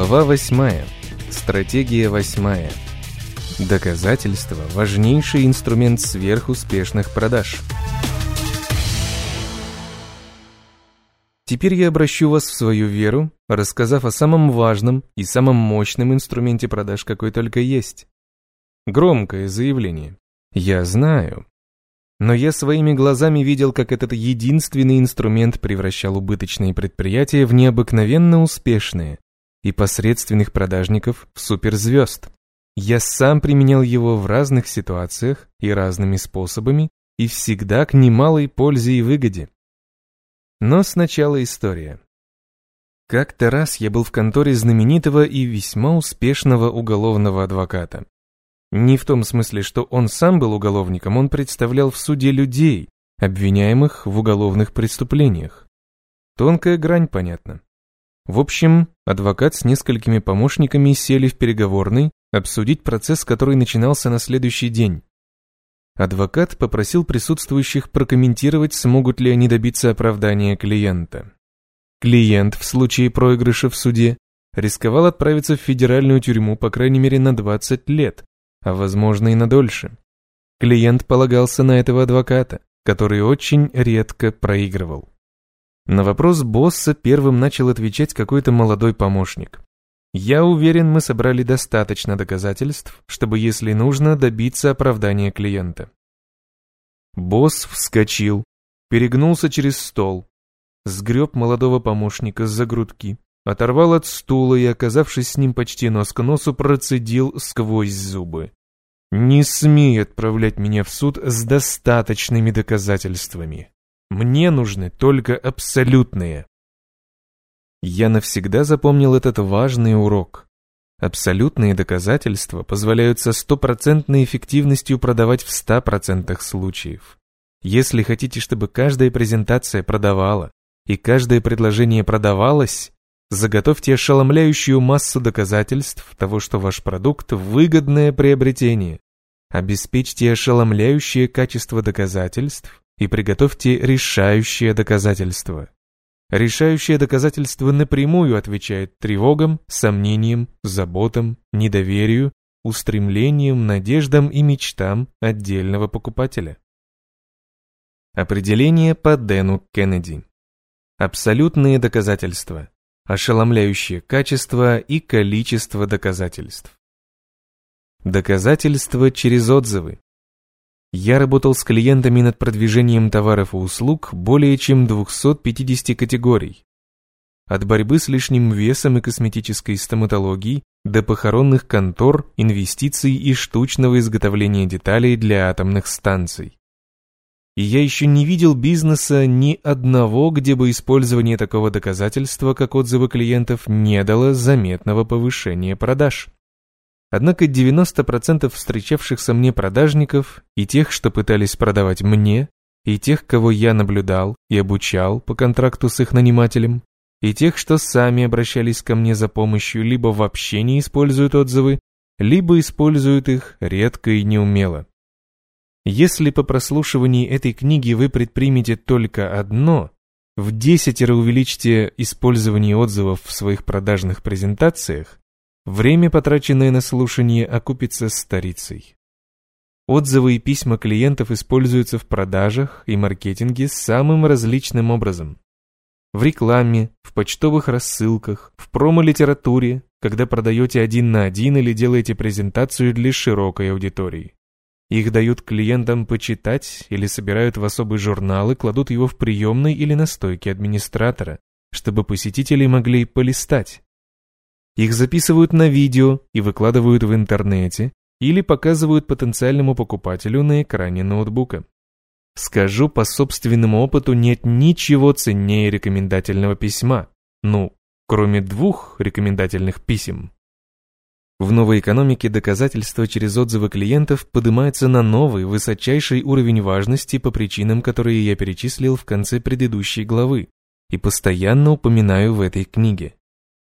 Глава 8. Стратегия 8. Доказательство – важнейший инструмент сверхуспешных продаж. Теперь я обращу вас в свою веру, рассказав о самом важном и самом мощном инструменте продаж, какой только есть. Громкое заявление. Я знаю. Но я своими глазами видел, как этот единственный инструмент превращал убыточные предприятия в необыкновенно успешные, и посредственных продажников в суперзвезд. Я сам применял его в разных ситуациях и разными способами, и всегда к немалой пользе и выгоде. Но сначала история. Как-то раз я был в конторе знаменитого и весьма успешного уголовного адвоката. Не в том смысле, что он сам был уголовником, он представлял в суде людей, обвиняемых в уголовных преступлениях. Тонкая грань, понятно. В общем, адвокат с несколькими помощниками сели в переговорный обсудить процесс, который начинался на следующий день. Адвокат попросил присутствующих прокомментировать, смогут ли они добиться оправдания клиента. Клиент в случае проигрыша в суде рисковал отправиться в федеральную тюрьму по крайней мере на 20 лет, а возможно и на дольше. Клиент полагался на этого адвоката, который очень редко проигрывал. На вопрос босса первым начал отвечать какой-то молодой помощник. Я уверен, мы собрали достаточно доказательств, чтобы, если нужно, добиться оправдания клиента. Босс вскочил, перегнулся через стол, сгреб молодого помощника за грудки, оторвал от стула и, оказавшись с ним почти нос к носу, процедил сквозь зубы. «Не смей отправлять меня в суд с достаточными доказательствами. Мне нужны только абсолютные. Я навсегда запомнил этот важный урок. Абсолютные доказательства позволяют со стопроцентной эффективностью продавать в ста процентах случаев. Если хотите, чтобы каждая презентация продавала и каждое предложение продавалось, заготовьте ошеломляющую массу доказательств того, что ваш продукт – выгодное приобретение. Обеспечьте ошеломляющее качество доказательств, и приготовьте решающее доказательство. Решающее доказательство напрямую отвечает тревогам, сомнениям, заботам, недоверию, устремлениям, надеждам и мечтам отдельного покупателя. Определение по Дэну Кеннеди. Абсолютные доказательства. Ошеломляющее качество и количество доказательств. Доказательства через отзывы. Я работал с клиентами над продвижением товаров и услуг более чем 250 категорий. От борьбы с лишним весом и косметической стоматологии до похоронных контор, инвестиций и штучного изготовления деталей для атомных станций. И я еще не видел бизнеса ни одного, где бы использование такого доказательства, как отзывы клиентов, не дало заметного повышения продаж. Однако 90% встречавшихся мне продажников и тех, что пытались продавать мне, и тех, кого я наблюдал и обучал по контракту с их нанимателем, и тех, что сами обращались ко мне за помощью, либо вообще не используют отзывы, либо используют их редко и неумело. Если по прослушивании этой книги вы предпримете только одно, в десятеро увеличьте использование отзывов в своих продажных презентациях, Время, потраченное на слушание, окупится старицей. Отзывы и письма клиентов используются в продажах и маркетинге самым различным образом. В рекламе, в почтовых рассылках, в промо-литературе, когда продаете один на один или делаете презентацию для широкой аудитории. Их дают клиентам почитать или собирают в особый журнал и кладут его в приемной или на стойке администратора, чтобы посетители могли полистать. Их записывают на видео и выкладывают в интернете или показывают потенциальному покупателю на экране ноутбука. Скажу по собственному опыту, нет ничего ценнее рекомендательного письма. Ну, кроме двух рекомендательных писем. В новой экономике доказательства через отзывы клиентов поднимаются на новый, высочайший уровень важности по причинам, которые я перечислил в конце предыдущей главы и постоянно упоминаю в этой книге.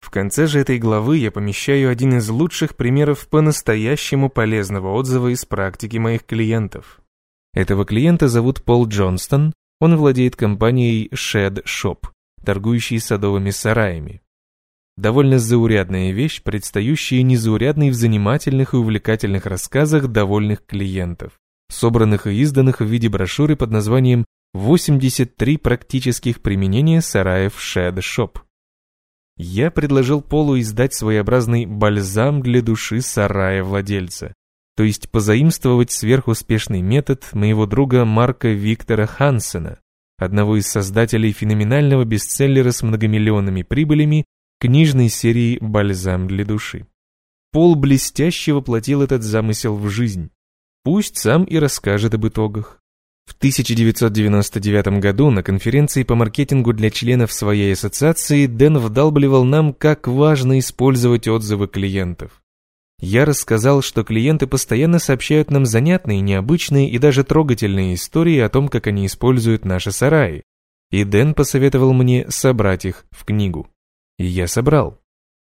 В конце же этой главы я помещаю один из лучших примеров по-настоящему полезного отзыва из практики моих клиентов. Этого клиента зовут Пол Джонстон, он владеет компанией Shed Shop, торгующей садовыми сараями. Довольно заурядная вещь, предстающая незаурядной в занимательных и увлекательных рассказах довольных клиентов, собранных и изданных в виде брошюры под названием «83 практических применения сараев Shed Shop». Я предложил Полу издать своеобразный бальзам для души сарая владельца, то есть позаимствовать сверхуспешный метод моего друга Марка Виктора Хансена, одного из создателей феноменального бестселлера с многомиллионными прибылями книжной серии «Бальзам для души». Пол блестяще воплотил этот замысел в жизнь. Пусть сам и расскажет об итогах. В 1999 году на конференции по маркетингу для членов своей ассоциации Дэн вдалбливал нам, как важно использовать отзывы клиентов. Я рассказал, что клиенты постоянно сообщают нам занятные, необычные и даже трогательные истории о том, как они используют наши сараи. И Дэн посоветовал мне собрать их в книгу. И я собрал.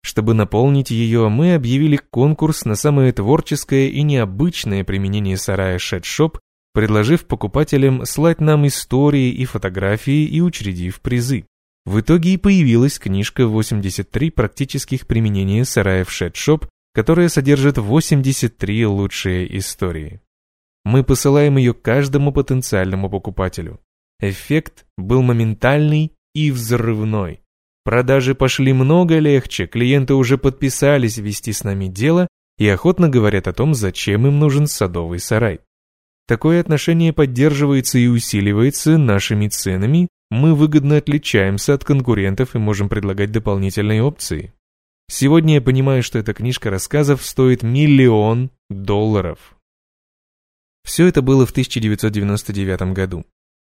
Чтобы наполнить ее, мы объявили конкурс на самое творческое и необычное применение сарая Шедшоп, предложив покупателям слать нам истории и фотографии и учредив призы. В итоге и появилась книжка 83 практических применения сараев Шедшоп, которая содержит 83 лучшие истории. Мы посылаем ее каждому потенциальному покупателю. Эффект был моментальный и взрывной. Продажи пошли много легче, клиенты уже подписались вести с нами дело и охотно говорят о том, зачем им нужен садовый сарай. Такое отношение поддерживается и усиливается нашими ценами, мы выгодно отличаемся от конкурентов и можем предлагать дополнительные опции. Сегодня я понимаю, что эта книжка рассказов стоит миллион долларов. Все это было в 1999 году.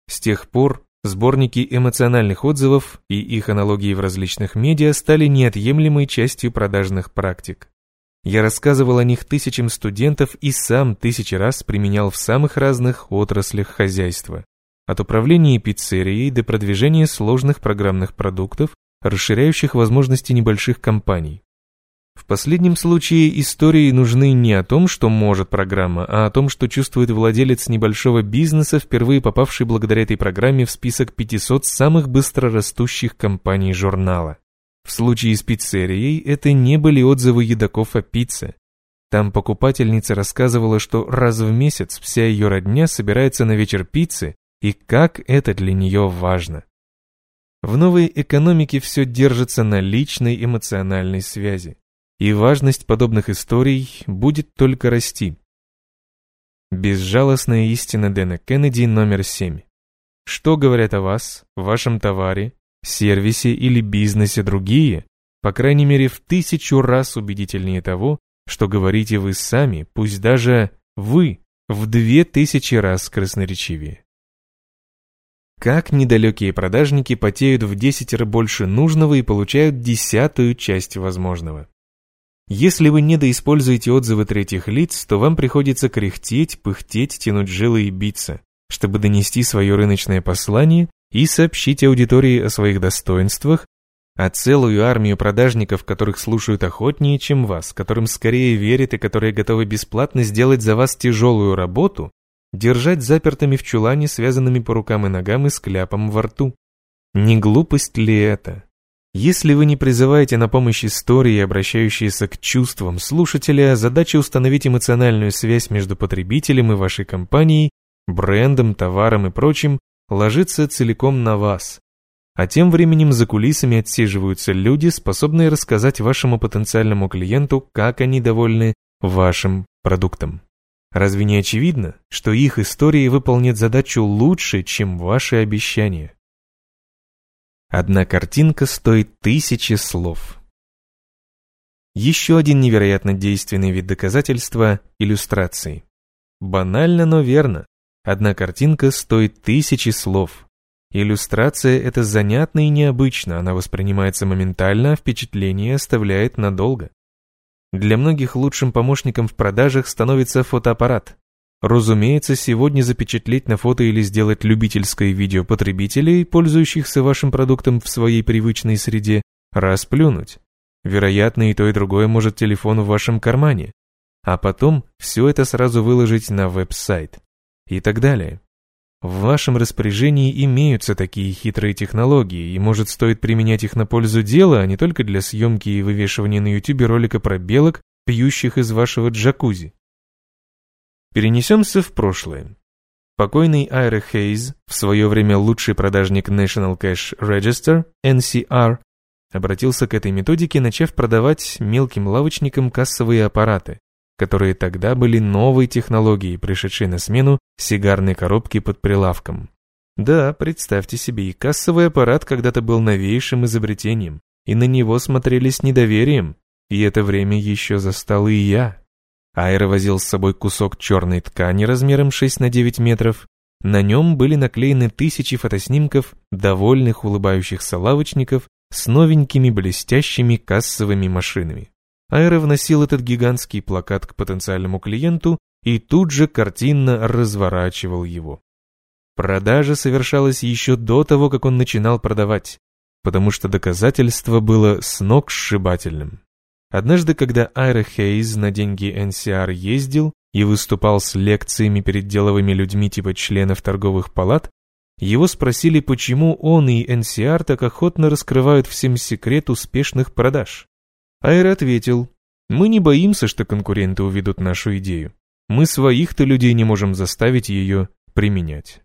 С тех пор Сборники эмоциональных отзывов и их аналогии в различных медиа стали неотъемлемой частью продажных практик. Я рассказывал о них тысячам студентов и сам тысячи раз применял в самых разных отраслях хозяйства. От управления пиццерией до продвижения сложных программных продуктов, расширяющих возможности небольших компаний. В последнем случае истории нужны не о том, что может программа, а о том, что чувствует владелец небольшого бизнеса, впервые попавший благодаря этой программе в список 500 самых быстрорастущих компаний журнала. В случае с пиццерией это не были отзывы едоков о пицце. Там покупательница рассказывала, что раз в месяц вся ее родня собирается на вечер пиццы и как это для нее важно. В новой экономике все держится на личной эмоциональной связи и важность подобных историй будет только расти. Безжалостная истина Дэна Кеннеди номер 7. Что говорят о вас, вашем товаре, сервисе или бизнесе другие, по крайней мере в тысячу раз убедительнее того, что говорите вы сами, пусть даже вы в две тысячи раз красноречивее. Как недалекие продажники потеют в десятеро больше нужного и получают десятую часть возможного. Если вы недоиспользуете отзывы третьих лиц, то вам приходится кряхтеть, пыхтеть, тянуть жилы и биться, чтобы донести свое рыночное послание и сообщить аудитории о своих достоинствах, а целую армию продажников, которых слушают охотнее, чем вас, которым скорее верят и которые готовы бесплатно сделать за вас тяжелую работу, держать запертыми в чулане, связанными по рукам и ногам и с кляпом во рту. Не глупость ли это? Если вы не призываете на помощь истории, обращающиеся к чувствам слушателя, задача установить эмоциональную связь между потребителем и вашей компанией, брендом, товаром и прочим ложится целиком на вас. А тем временем за кулисами отсиживаются люди, способные рассказать вашему потенциальному клиенту, как они довольны вашим продуктом. Разве не очевидно, что их истории выполнят задачу лучше, чем ваши обещания? Одна картинка стоит тысячи слов. Еще один невероятно действенный вид доказательства – иллюстрации. Банально, но верно. Одна картинка стоит тысячи слов. Иллюстрация – это занятно и необычно, она воспринимается моментально, а впечатление оставляет надолго. Для многих лучшим помощником в продажах становится фотоаппарат. Разумеется, сегодня запечатлеть на фото или сделать любительское видео потребителей, пользующихся вашим продуктом в своей привычной среде, расплюнуть. Вероятно, и то, и другое может телефон в вашем кармане. А потом все это сразу выложить на веб-сайт. И так далее. В вашем распоряжении имеются такие хитрые технологии, и может стоит применять их на пользу дела, а не только для съемки и вывешивания на YouTube ролика про белок, пьющих из вашего джакузи. Перенесемся в прошлое. Покойный Айра Хейз, в свое время лучший продажник National Cash Register, NCR, обратился к этой методике, начав продавать мелким лавочникам кассовые аппараты, которые тогда были новой технологией, пришедшей на смену сигарной коробки под прилавком. Да, представьте себе, и кассовый аппарат когда-то был новейшим изобретением, и на него смотрели с недоверием, и это время еще застал и я. Айра возил с собой кусок черной ткани размером 6 на 9 метров, на нем были наклеены тысячи фотоснимков довольных улыбающихся лавочников с новенькими блестящими кассовыми машинами. Айра вносил этот гигантский плакат к потенциальному клиенту и тут же картинно разворачивал его. Продажа совершалась еще до того, как он начинал продавать, потому что доказательство было с ног сшибательным. Однажды, когда Айра Хейз на деньги NCR ездил и выступал с лекциями перед деловыми людьми типа членов торговых палат, его спросили, почему он и NCR так охотно раскрывают всем секрет успешных продаж. Айр ответил, мы не боимся, что конкуренты уведут нашу идею. Мы своих-то людей не можем заставить ее применять.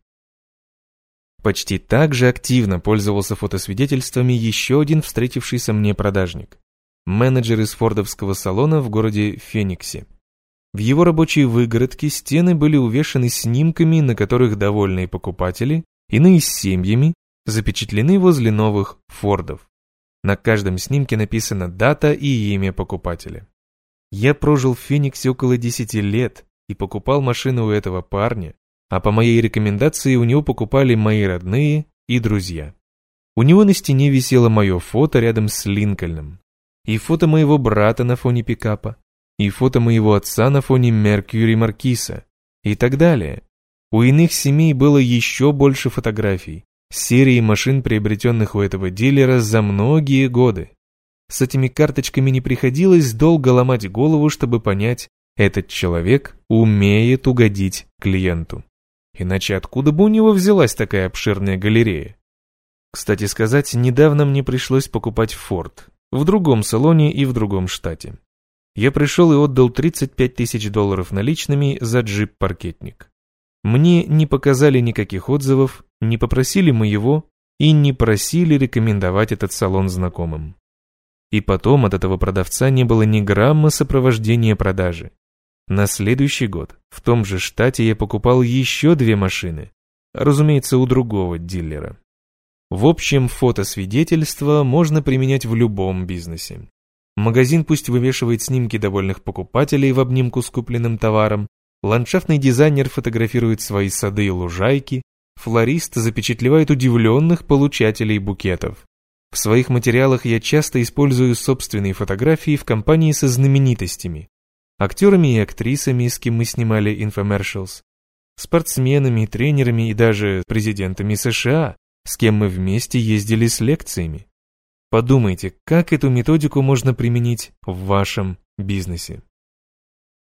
Почти так же активно пользовался фотосвидетельствами еще один встретившийся мне продажник. Менеджер из фордовского салона в городе Фениксе. В его рабочей выгородке стены были увешаны снимками, на которых довольные покупатели Иные с семьями запечатлены возле новых фордов. На каждом снимке написана дата и имя покупателя. Я прожил в Фениксе около 10 лет и покупал машину у этого парня, а по моей рекомендации у него покупали мои родные и друзья. У него на стене висело мое фото рядом с Линкольном, и фото моего брата на фоне пикапа, и фото моего отца на фоне Меркьюри Маркиса, и так далее. У иных семей было еще больше фотографий, серии машин, приобретенных у этого дилера за многие годы. С этими карточками не приходилось долго ломать голову, чтобы понять, этот человек умеет угодить клиенту. Иначе откуда бы у него взялась такая обширная галерея? Кстати сказать, недавно мне пришлось покупать Форд. В другом салоне и в другом штате. Я пришел и отдал 35 тысяч долларов наличными за джип-паркетник. Мне не показали никаких отзывов, не попросили моего и не просили рекомендовать этот салон знакомым. И потом от этого продавца не было ни грамма сопровождения продажи. На следующий год в том же штате я покупал еще две машины, разумеется, у другого дилера. В общем, фотосвидетельство можно применять в любом бизнесе. Магазин пусть вывешивает снимки довольных покупателей в обнимку с купленным товаром, Ландшафтный дизайнер фотографирует свои сады и лужайки, флорист запечатлевает удивленных получателей букетов. В своих материалах я часто использую собственные фотографии в компании со знаменитостями, актерами и актрисами, с кем мы снимали инфомершалс, спортсменами, тренерами и даже президентами США, с кем мы вместе ездили с лекциями. Подумайте, как эту методику можно применить в вашем бизнесе.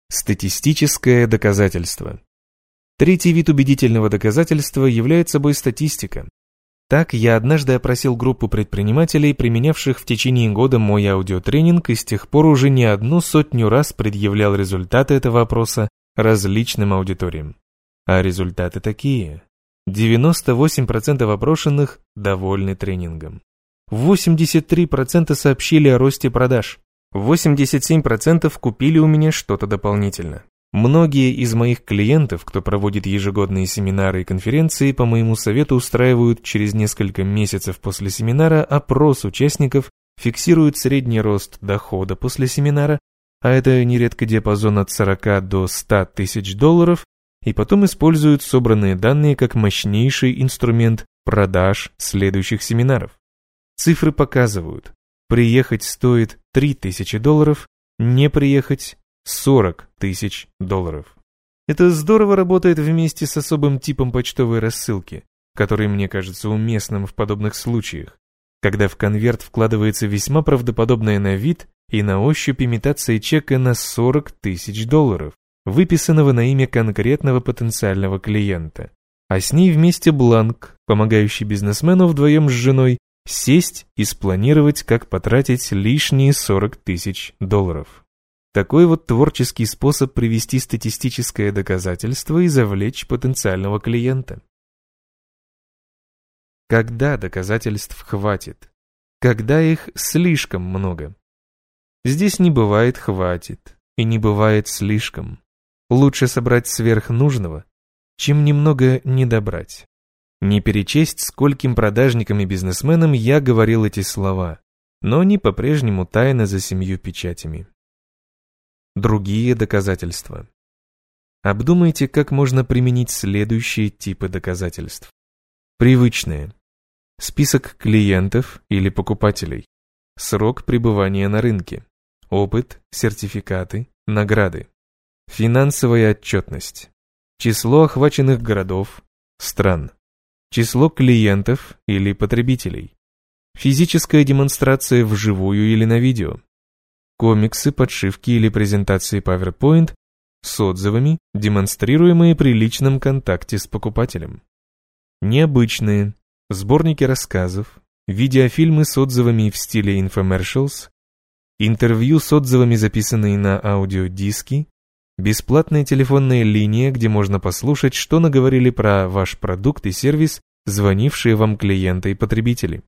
Статистическое доказательство. Третий вид убедительного доказательства является собой статистика. Так, я однажды опросил группу предпринимателей, применявших в течение года мой аудиотренинг, и с тех пор уже не одну сотню раз предъявлял результаты этого опроса различным аудиториям. А результаты такие. 98% опрошенных довольны тренингом. 83% сообщили о росте продаж. 87% купили у меня что-то дополнительно. Многие из моих клиентов, кто проводит ежегодные семинары и конференции, по моему совету устраивают через несколько месяцев после семинара опрос участников, фиксируют средний рост дохода после семинара, а это нередко диапазон от 40 до 100 тысяч долларов, и потом используют собранные данные как мощнейший инструмент продаж следующих семинаров. Цифры показывают, Приехать стоит 3000 долларов, не приехать 40 тысяч долларов. Это здорово работает вместе с особым типом почтовой рассылки, который мне кажется уместным в подобных случаях, когда в конверт вкладывается весьма правдоподобная на вид и на ощупь имитация чека на 40 тысяч долларов, выписанного на имя конкретного потенциального клиента. а с ней вместе бланк, помогающий бизнесмену вдвоем с женой сесть и спланировать, как потратить лишние 40 тысяч долларов. Такой вот творческий способ привести статистическое доказательство и завлечь потенциального клиента. Когда доказательств хватит? Когда их слишком много? Здесь не бывает «хватит» и не бывает «слишком». Лучше собрать сверх нужного, чем немного не добрать. Не перечесть, скольким продажникам и бизнесменам я говорил эти слова, но они по-прежнему тайно за семью печатями. Другие доказательства. Обдумайте, как можно применить следующие типы доказательств. Привычные. Список клиентов или покупателей. Срок пребывания на рынке. Опыт, сертификаты, награды. Финансовая отчетность. Число охваченных городов, стран. Число клиентов или потребителей. Физическая демонстрация вживую или на видео. Комиксы, подшивки или презентации PowerPoint с отзывами, демонстрируемые при личном контакте с покупателем. Необычные. Сборники рассказов, видеофильмы с отзывами в стиле infomercials, интервью с отзывами, записанные на аудиодиски, Бесплатная телефонная линия, где можно послушать, что наговорили про ваш продукт и сервис звонившие вам клиенты и потребители.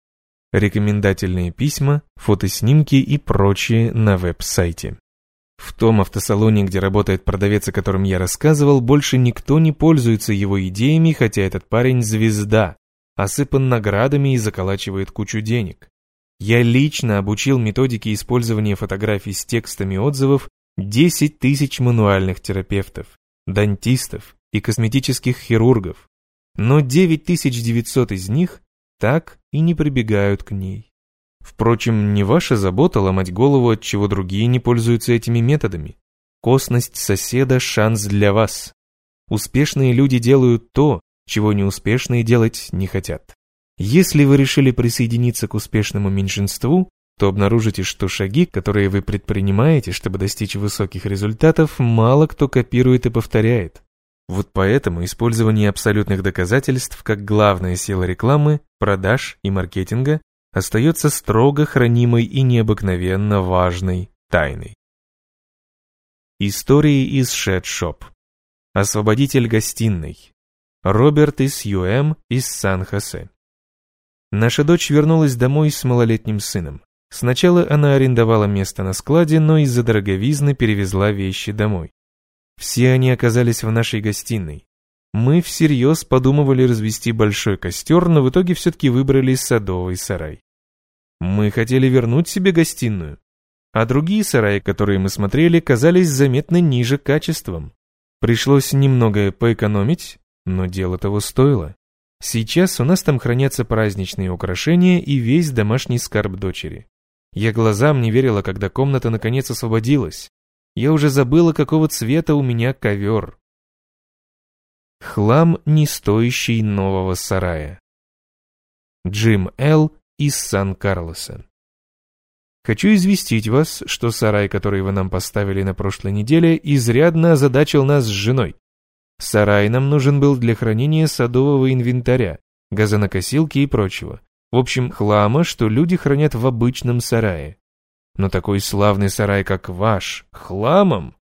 Рекомендательные письма, фотоснимки и прочее на веб-сайте. В том автосалоне, где работает продавец, о котором я рассказывал, больше никто не пользуется его идеями, хотя этот парень звезда, осыпан наградами и заколачивает кучу денег. Я лично обучил методике использования фотографий с текстами отзывов 10 тысяч мануальных терапевтов, дантистов и косметических хирургов, но 9900 из них так и не прибегают к ней. Впрочем, не ваша забота ломать голову, от чего другие не пользуются этими методами. Косность соседа – шанс для вас. Успешные люди делают то, чего неуспешные делать не хотят. Если вы решили присоединиться к успешному меньшинству, то обнаружите, что шаги, которые вы предпринимаете, чтобы достичь высоких результатов, мало кто копирует и повторяет. Вот поэтому использование абсолютных доказательств как главная сила рекламы, продаж и маркетинга остается строго хранимой и необыкновенно важной тайной. Истории из Шедшоп. Освободитель гостиной. Роберт из ЮМ из Сан-Хосе. Наша дочь вернулась домой с малолетним сыном. Сначала она арендовала место на складе, но из-за дороговизны перевезла вещи домой. Все они оказались в нашей гостиной. Мы всерьез подумывали развести большой костер, но в итоге все-таки выбрали садовый сарай. Мы хотели вернуть себе гостиную, а другие сараи, которые мы смотрели, казались заметно ниже качеством. Пришлось немного поэкономить, но дело того стоило. Сейчас у нас там хранятся праздничные украшения и весь домашний скарб дочери. Я глазам не верила, когда комната наконец освободилась. Я уже забыла, какого цвета у меня ковер. Хлам, не стоящий нового сарая. Джим Л. из Сан-Карлоса. Хочу известить вас, что сарай, который вы нам поставили на прошлой неделе, изрядно озадачил нас с женой. Сарай нам нужен был для хранения садового инвентаря, газонокосилки и прочего. В общем, хлама, что люди хранят в обычном сарае. Но такой славный сарай, как ваш, хламом?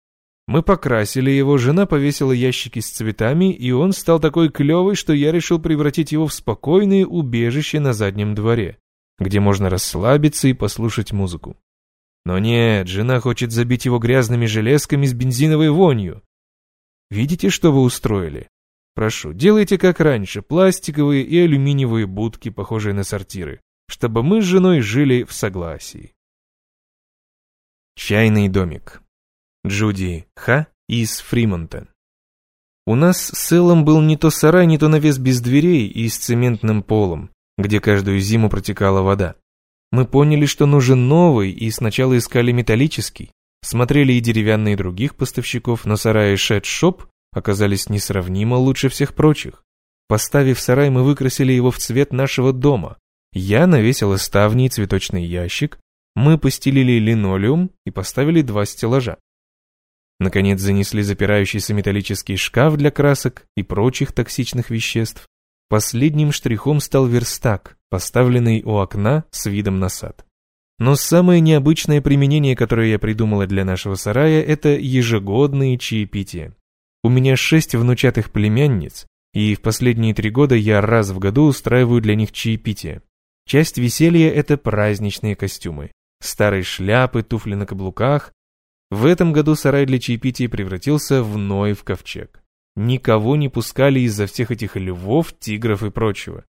Мы покрасили его, жена повесила ящики с цветами, и он стал такой клевый, что я решил превратить его в спокойное убежище на заднем дворе, где можно расслабиться и послушать музыку. Но нет, жена хочет забить его грязными железками с бензиновой вонью. Видите, что вы устроили? Прошу, делайте как раньше, пластиковые и алюминиевые будки, похожие на сортиры, чтобы мы с женой жили в согласии. Чайный домик. Джуди Ха из Фримонта. У нас с Эллом был не то сарай, не то навес без дверей и с цементным полом, где каждую зиму протекала вода. Мы поняли, что нужен новый, и сначала искали металлический. Смотрели и деревянные других поставщиков, но сараи Шет Шоп оказались несравнимо лучше всех прочих. Поставив сарай, мы выкрасили его в цвет нашего дома. Я навесила ставни и цветочный ящик, мы постелили линолеум и поставили два стеллажа. Наконец занесли запирающийся металлический шкаф для красок и прочих токсичных веществ. Последним штрихом стал верстак, поставленный у окна с видом на сад. Но самое необычное применение, которое я придумала для нашего сарая, это ежегодные чаепития. У меня шесть внучатых племянниц, и в последние три года я раз в году устраиваю для них чаепитие. Часть веселья – это праздничные костюмы. Старые шляпы, туфли на каблуках. В этом году сарай для чаепития превратился в Ноев ковчег. Никого не пускали из-за всех этих львов, тигров и прочего.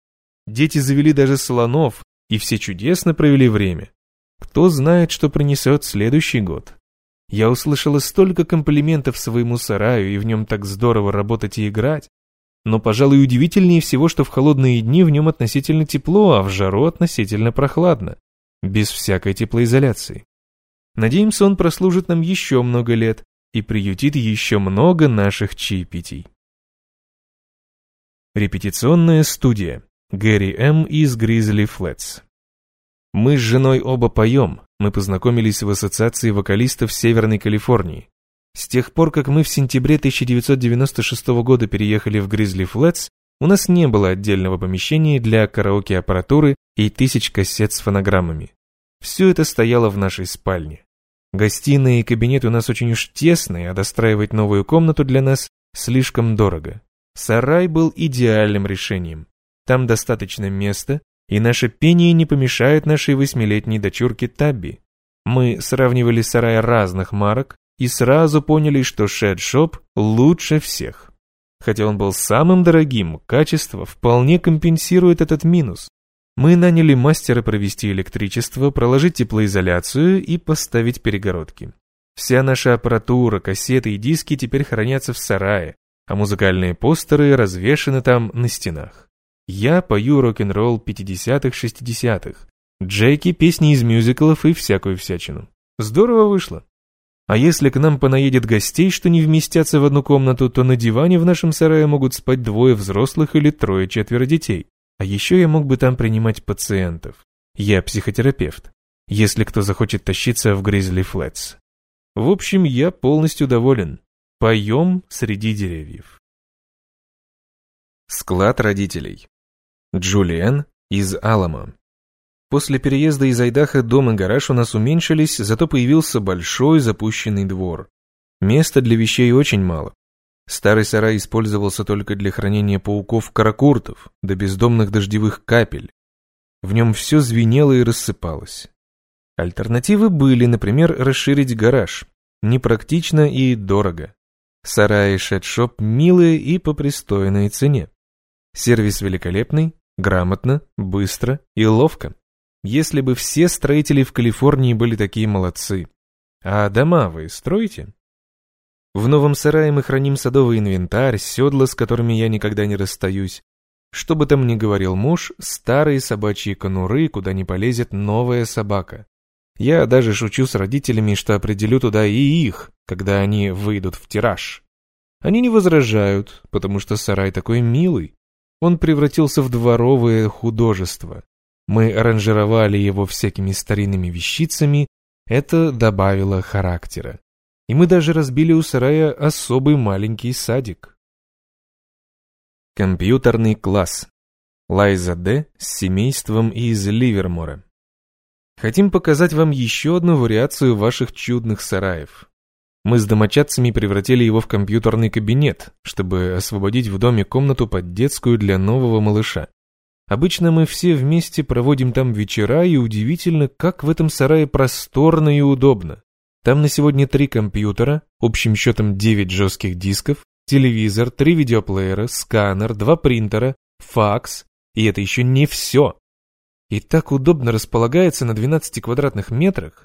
Дети завели даже слонов, и все чудесно провели время. Кто знает, что принесет следующий год. Я услышала столько комплиментов своему сараю, и в нем так здорово работать и играть. Но, пожалуй, удивительнее всего, что в холодные дни в нем относительно тепло, а в жару относительно прохладно. Без всякой теплоизоляции. Надеемся, он прослужит нам еще много лет и приютит еще много наших чаепитий. Репетиционная студия. Гэри М. из Grizzly Flats. Мы с женой оба поем, мы познакомились в Ассоциации вокалистов Северной Калифорнии. С тех пор, как мы в сентябре 1996 года переехали в Grizzly Flats, у нас не было отдельного помещения для караоке-аппаратуры и тысяч кассет с фонограммами. Все это стояло в нашей спальне. Гостиная и кабинет у нас очень уж тесные, а достраивать новую комнату для нас слишком дорого. Сарай был идеальным решением. Там достаточно места, и наше пение не помешает нашей восьмилетней дочурке Табби. Мы сравнивали сараи разных марок и сразу поняли, что Шедшоп лучше всех. Хотя он был самым дорогим, качество вполне компенсирует этот минус. Мы наняли мастера провести электричество, проложить теплоизоляцию и поставить перегородки. Вся наша аппаратура, кассеты и диски теперь хранятся в сарае, а музыкальные постеры развешаны там на стенах. Я пою рок-н-ролл 50-х, 60-х. Джеки, песни из мюзиклов и всякую всячину. Здорово вышло. А если к нам понаедет гостей, что не вместятся в одну комнату, то на диване в нашем сарае могут спать двое взрослых или трое-четверо детей. А еще я мог бы там принимать пациентов. Я психотерапевт. Если кто захочет тащиться в Гризли Флетс. В общем, я полностью доволен. Поем среди деревьев. Склад родителей. Джулиан из Алама. После переезда из Айдаха дом и гараж у нас уменьшились, зато появился большой запущенный двор. Места для вещей очень мало. Старый сарай использовался только для хранения пауков-каракуртов, до бездомных дождевых капель. В нем все звенело и рассыпалось. Альтернативы были, например, расширить гараж. Непрактично и дорого. Сарай и шедшоп милые и по пристойной цене. Сервис великолепный, Грамотно, быстро и ловко. Если бы все строители в Калифорнии были такие молодцы. А дома вы строите? В новом сарае мы храним садовый инвентарь, седла, с которыми я никогда не расстаюсь. Что бы там ни говорил муж, старые собачьи конуры, куда не полезет новая собака. Я даже шучу с родителями, что определю туда и их, когда они выйдут в тираж. Они не возражают, потому что сарай такой милый. Он превратился в дворовое художество. Мы аранжировали его всякими старинными вещицами, это добавило характера. И мы даже разбили у сарая особый маленький садик. Компьютерный класс. Лайза Д. с семейством из Ливермора. Хотим показать вам еще одну вариацию ваших чудных сараев. Мы с домочадцами превратили его в компьютерный кабинет, чтобы освободить в доме комнату под детскую для нового малыша. Обычно мы все вместе проводим там вечера, и удивительно, как в этом сарае просторно и удобно. Там на сегодня три компьютера, общим счетом 9 жестких дисков, телевизор, три видеоплеера, сканер, два принтера, факс, и это еще не все. И так удобно располагается на 12 квадратных метрах,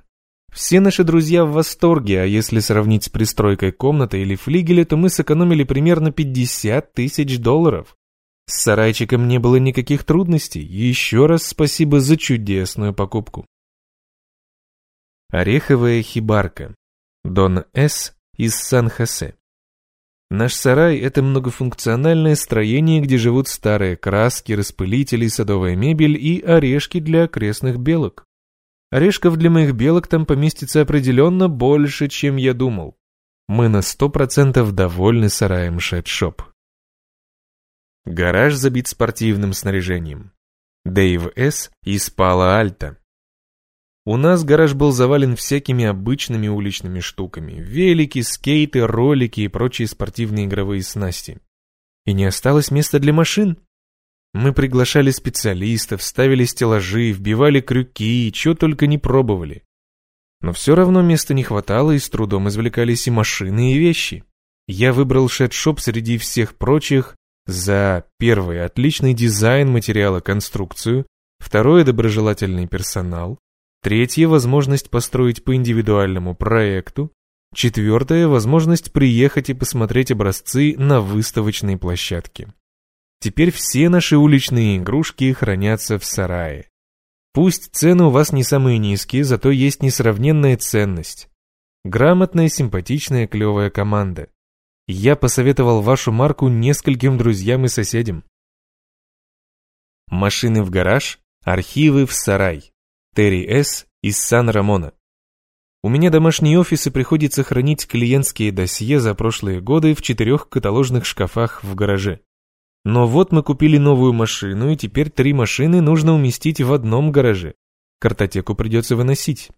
все наши друзья в восторге, а если сравнить с пристройкой комнаты или флигеля, то мы сэкономили примерно 50 тысяч долларов. С сарайчиком не было никаких трудностей. Еще раз спасибо за чудесную покупку. Ореховая хибарка. Дон С. из Сан-Хосе. Наш сарай – это многофункциональное строение, где живут старые краски, распылители, садовая мебель и орешки для окрестных белок. Орешков для моих белок там поместится определенно больше, чем я думал. Мы на сто процентов довольны сараем Шедшоп. Гараж забит спортивным снаряжением. Дэйв С. из Пала Альта. У нас гараж был завален всякими обычными уличными штуками. Велики, скейты, ролики и прочие спортивные игровые снасти. И не осталось места для машин. Мы приглашали специалистов, ставили стеллажи, вбивали крюки, и что только не пробовали. Но все равно места не хватало, и с трудом извлекались и машины, и вещи. Я выбрал шедшоп среди всех прочих за первое отличный дизайн материала конструкцию, второе доброжелательный персонал, третье возможность построить по индивидуальному проекту, четвертое возможность приехать и посмотреть образцы на выставочной площадке. Теперь все наши уличные игрушки хранятся в сарае. Пусть цены у вас не самые низкие, зато есть несравненная ценность. Грамотная, симпатичная, клевая команда. Я посоветовал вашу марку нескольким друзьям и соседям. Машины в гараж, архивы в сарай. Терри С. из Сан-Рамона. У меня домашний офис и приходится хранить клиентские досье за прошлые годы в четырех каталожных шкафах в гараже. Но вот мы купили новую машину, и теперь три машины нужно уместить в одном гараже. Картотеку придется выносить.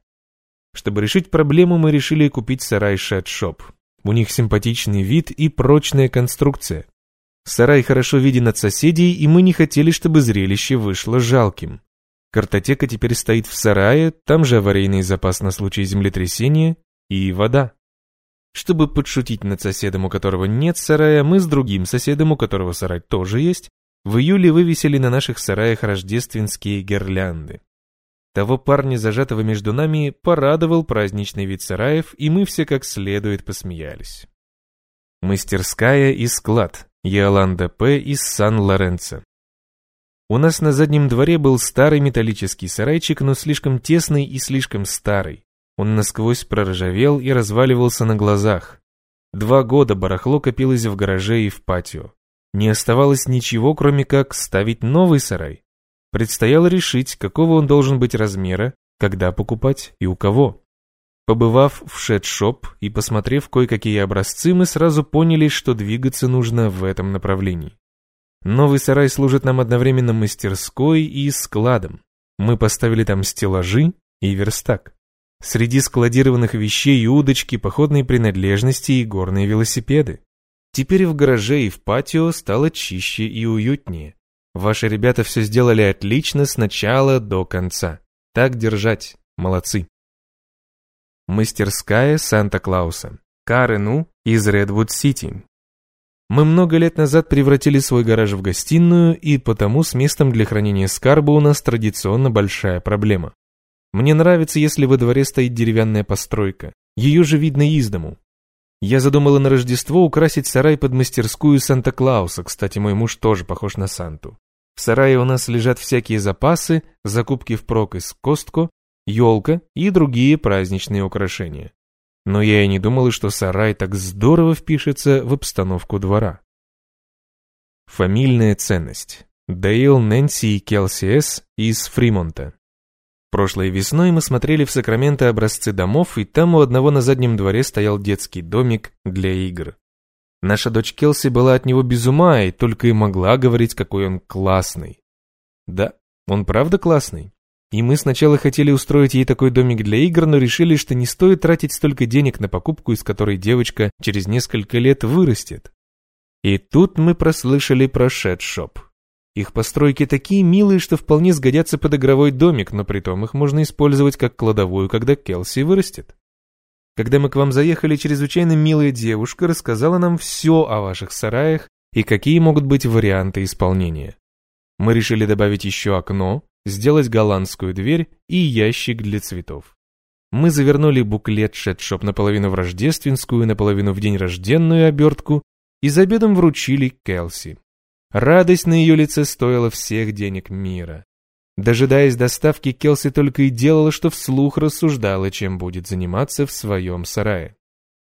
Чтобы решить проблему, мы решили купить сарай Шэт-шоп. У них симпатичный вид и прочная конструкция. Сарай хорошо виден от соседей, и мы не хотели, чтобы зрелище вышло жалким. Картотека теперь стоит в сарае, там же аварийный запас на случай землетрясения и вода. Чтобы подшутить над соседом, у которого нет сарая, мы с другим соседом, у которого сарай тоже есть, в июле вывесили на наших сараях рождественские гирлянды. Того парня, зажатого между нами, порадовал праздничный вид сараев, и мы все как следует посмеялись. Мастерская и склад. Йоланда П. из Сан-Лоренцо. У нас на заднем дворе был старый металлический сарайчик, но слишком тесный и слишком старый. Он насквозь проржавел и разваливался на глазах. Два года барахло копилось в гараже и в патио. Не оставалось ничего, кроме как ставить новый сарай. Предстояло решить, какого он должен быть размера, когда покупать и у кого. Побывав в шедшоп и посмотрев кое-какие образцы, мы сразу поняли, что двигаться нужно в этом направлении. Новый сарай служит нам одновременно мастерской и складом. Мы поставили там стеллажи и верстак. Среди складированных вещей удочки, походные принадлежности и горные велосипеды. Теперь в гараже и в патио стало чище и уютнее. Ваши ребята все сделали отлично с начала до конца. Так держать. Молодцы. Мастерская Санта-Клауса. Карену из Редвуд-Сити. Мы много лет назад превратили свой гараж в гостиную, и потому с местом для хранения скарба у нас традиционно большая проблема. Мне нравится, если во дворе стоит деревянная постройка. Ее же видно из дому. Я задумала на Рождество украсить сарай под мастерскую Санта-Клауса. Кстати, мой муж тоже похож на Санту. В сарае у нас лежат всякие запасы, закупки впрок из Костко, елка и другие праздничные украшения. Но я и не думала, что сарай так здорово впишется в обстановку двора. Фамильная ценность. Дейл, Нэнси и Келси С. из Фримонта. Прошлой весной мы смотрели в Сакраменто образцы домов, и там у одного на заднем дворе стоял детский домик для игр. Наша дочь Келси была от него без ума и только и могла говорить, какой он классный. Да, он правда классный. И мы сначала хотели устроить ей такой домик для игр, но решили, что не стоит тратить столько денег на покупку, из которой девочка через несколько лет вырастет. И тут мы прослышали про Шедшоп. Их постройки такие милые, что вполне сгодятся под игровой домик, но при том их можно использовать как кладовую, когда Келси вырастет. Когда мы к вам заехали, чрезвычайно милая девушка рассказала нам все о ваших сараях и какие могут быть варианты исполнения. Мы решили добавить еще окно, сделать голландскую дверь и ящик для цветов. Мы завернули буклет Шетшоп наполовину в рождественскую, наполовину в день рожденную обертку и за обедом вручили Келси. Радость на ее лице стоила всех денег мира. Дожидаясь доставки, Келси только и делала, что вслух рассуждала, чем будет заниматься в своем сарае.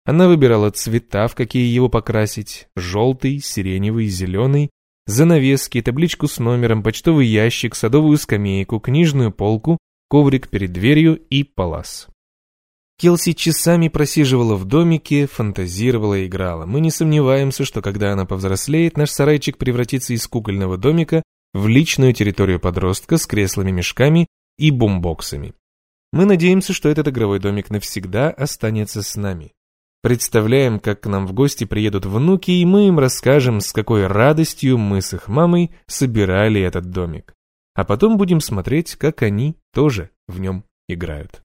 Она выбирала цвета, в какие его покрасить, желтый, сиреневый, зеленый, занавески, табличку с номером, почтовый ящик, садовую скамейку, книжную полку, коврик перед дверью и палас. Келси часами просиживала в домике, фантазировала и играла. Мы не сомневаемся, что когда она повзрослеет, наш сарайчик превратится из кукольного домика в личную территорию подростка с креслами-мешками и бумбоксами. Мы надеемся, что этот игровой домик навсегда останется с нами. Представляем, как к нам в гости приедут внуки, и мы им расскажем, с какой радостью мы с их мамой собирали этот домик. А потом будем смотреть, как они тоже в нем играют.